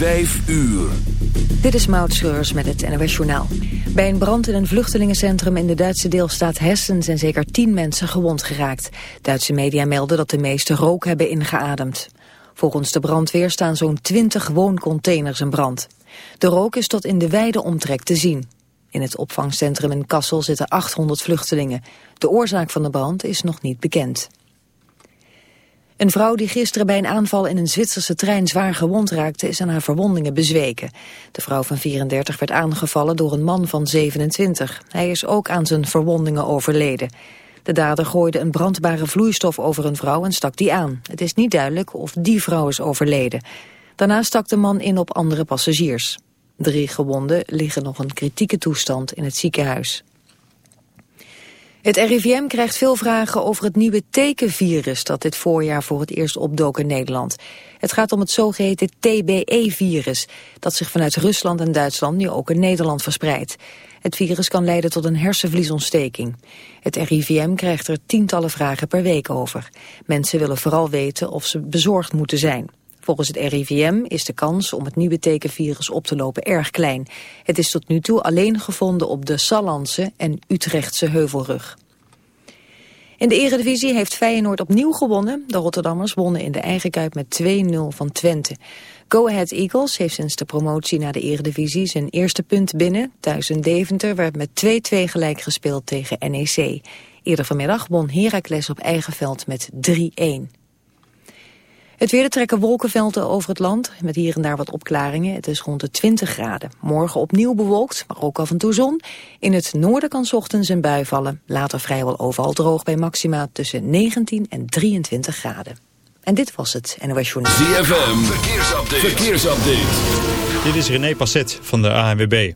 Vijf uur. Dit is Maud Schreurs met het NOS Journaal. Bij een brand in een vluchtelingencentrum in de Duitse deelstaat Hessen... zijn zeker tien mensen gewond geraakt. Duitse media melden dat de meeste rook hebben ingeademd. Volgens de brandweer staan zo'n twintig wooncontainers in brand. De rook is tot in de wijde omtrek te zien. In het opvangcentrum in Kassel zitten 800 vluchtelingen. De oorzaak van de brand is nog niet bekend. Een vrouw die gisteren bij een aanval in een Zwitserse trein zwaar gewond raakte is aan haar verwondingen bezweken. De vrouw van 34 werd aangevallen door een man van 27. Hij is ook aan zijn verwondingen overleden. De dader gooide een brandbare vloeistof over een vrouw en stak die aan. Het is niet duidelijk of die vrouw is overleden. Daarna stak de man in op andere passagiers. Drie gewonden liggen nog in kritieke toestand in het ziekenhuis. Het RIVM krijgt veel vragen over het nieuwe tekenvirus dat dit voorjaar voor het eerst opdook in Nederland. Het gaat om het zogeheten TBE-virus, dat zich vanuit Rusland en Duitsland nu ook in Nederland verspreidt. Het virus kan leiden tot een hersenvliesontsteking. Het RIVM krijgt er tientallen vragen per week over. Mensen willen vooral weten of ze bezorgd moeten zijn. Volgens het RIVM is de kans om het nieuwe tekenvirus op te lopen erg klein. Het is tot nu toe alleen gevonden op de Sallandse en Utrechtse heuvelrug. In de eredivisie heeft Feyenoord opnieuw gewonnen. De Rotterdammers wonnen in de eigen kuip met 2-0 van Twente. Go Ahead Eagles heeft sinds de promotie naar de eredivisie zijn eerste punt binnen. Thuis in Deventer werd met 2-2 gelijk gespeeld tegen NEC. Eerder vanmiddag won Heracles op eigen veld met 3-1. Het weer trekken wolkenvelden over het land, met hier en daar wat opklaringen. Het is rond de 20 graden. Morgen opnieuw bewolkt, maar ook af en toe zon. In het noorden kan ochtends een bui vallen. Later vrijwel overal droog bij maxima tussen 19 en 23 graden. En dit was het NOS Journal. ZFM, verkeersupdate. verkeersupdate. Dit is René Passet van de ANWB.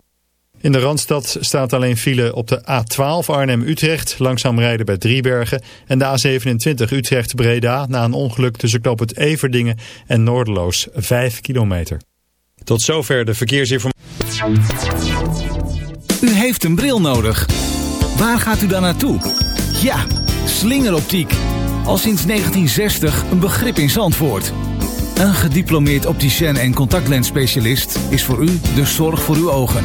In de Randstad staat alleen file op de A12 Arnhem-Utrecht, langzaam rijden bij Driebergen. En de A27 Utrecht-Breda na een ongeluk tussen knoop het Everdingen en Noorderloos, 5 kilometer. Tot zover de verkeersinformatie. U heeft een bril nodig. Waar gaat u dan naartoe? Ja, slingeroptiek. Al sinds 1960 een begrip in Zandvoort. Een gediplomeerd opticien en contactlensspecialist is voor u de zorg voor uw ogen.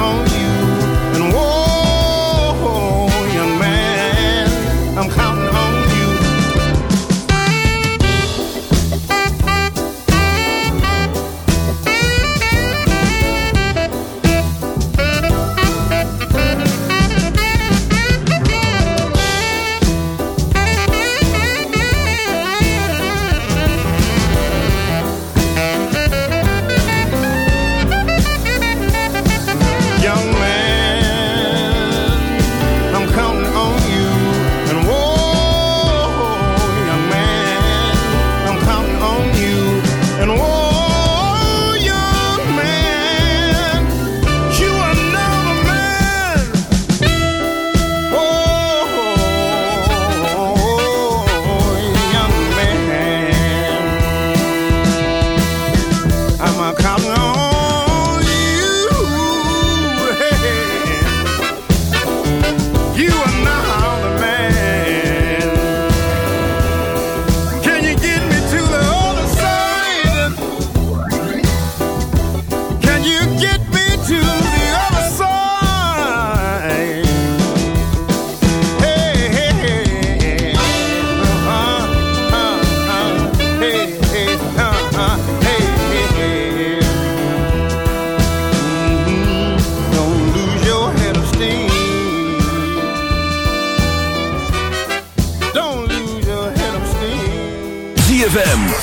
I'm counting.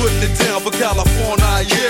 putting it down for California, yeah.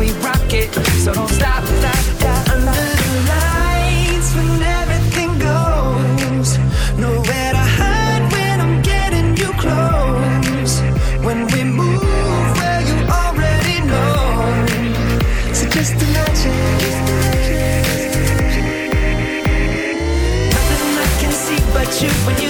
we rock it. So don't stop, that. Under the lights when everything goes. Nowhere to hide when I'm getting you close. When we move well, you already know. So just imagine. Nothing I can see but you when you.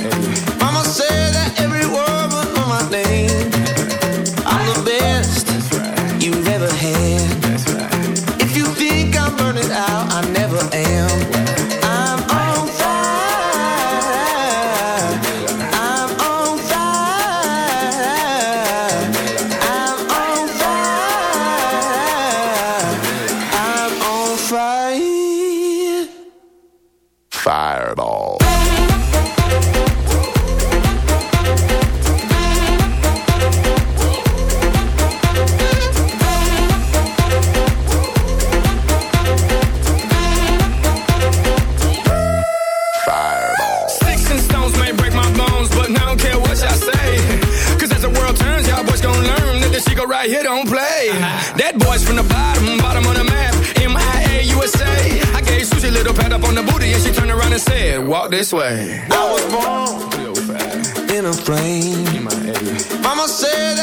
Vamos ser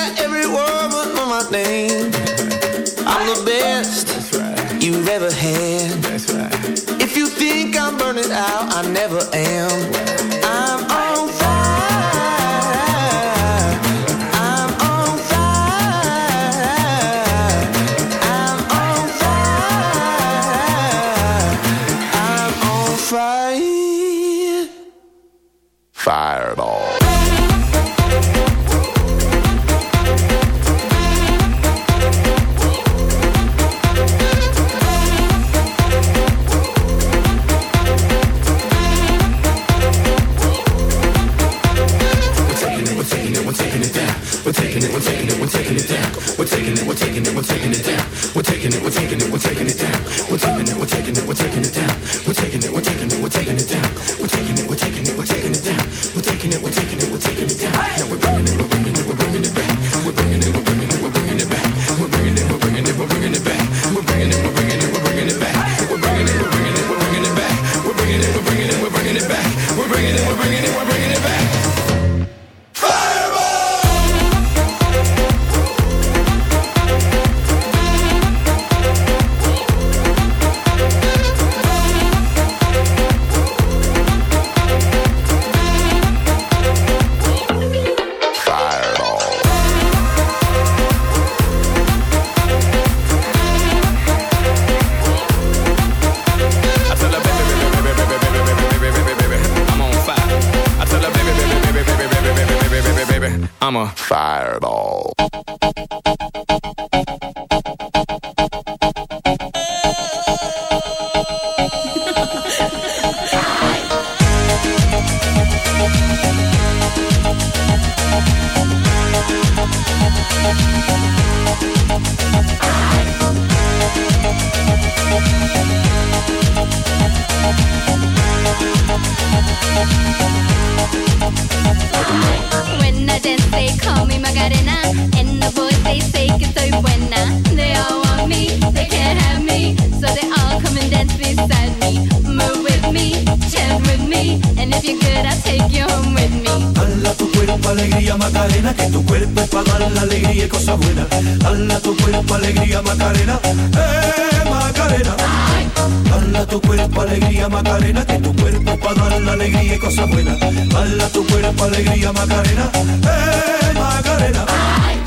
cuerpo alegría Macarena, eh Macarena.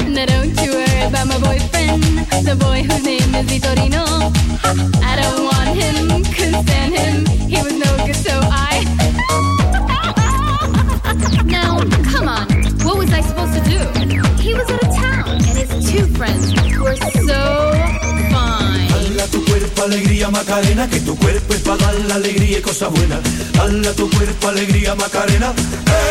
Now don't you worry about my boyfriend, the boy whose name is Vitorino. I don't want him, couldn't stand him. He was no good, so I. now, come on, what was I supposed to do? He was out of town, and his two friends were so fine. Dala tu cuerpo alegría Macarena, que tu cuerpo es para dar la alegría y cosas buenas. Dale tu cuerpo alegría Macarena, eh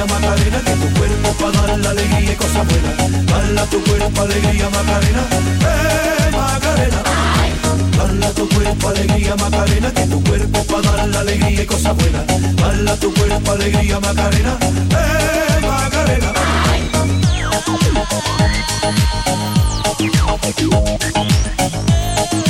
alegría Macarena, que tu cuerpo para dar la alegría y cosas buenas. Dale a tu cuerpo alegría Macarena, eh Macarena. Dale a tu cuerpo alegría Macarena, que tu cuerpo para dar la alegría y cosas buenas. Dale a tu cuerpo alegría Macarena, eh Macarena. Come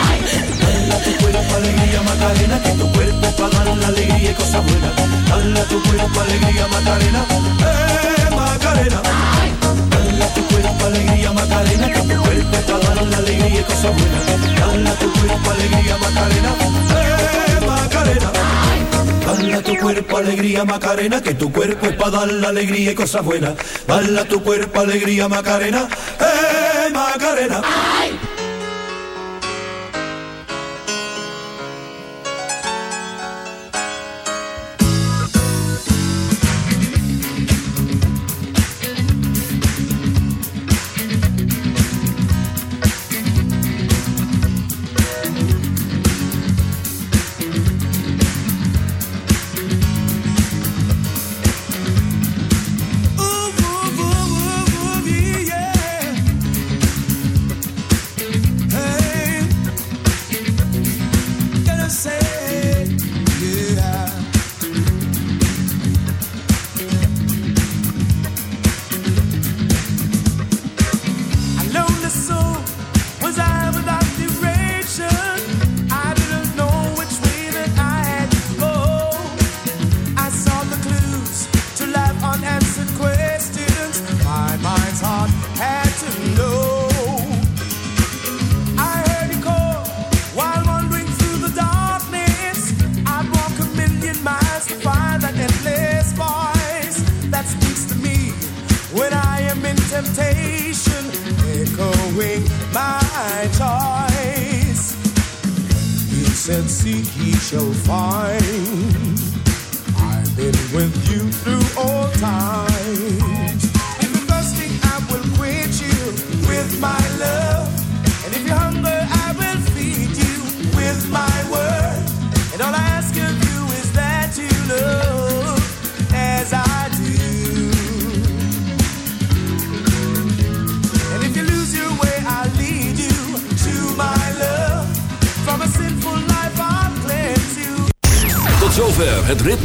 Tu cuerpo alegría Macarena, que tu cuerpo para dar la alegría y cosas buenas. Dale a tu cuerpo alegría Macarena, eh Macarena. Dale a tu cuerpo alegría Macarena, que tu cuerpo para dar la alegría y cosas buenas. Dale a tu cuerpo alegría Macarena, eh Macarena. Dale a tu cuerpo alegría Macarena, que tu cuerpo es para dar la alegría y cosas buenas. Dale a tu cuerpo alegría Macarena, eh Macarena. unanswered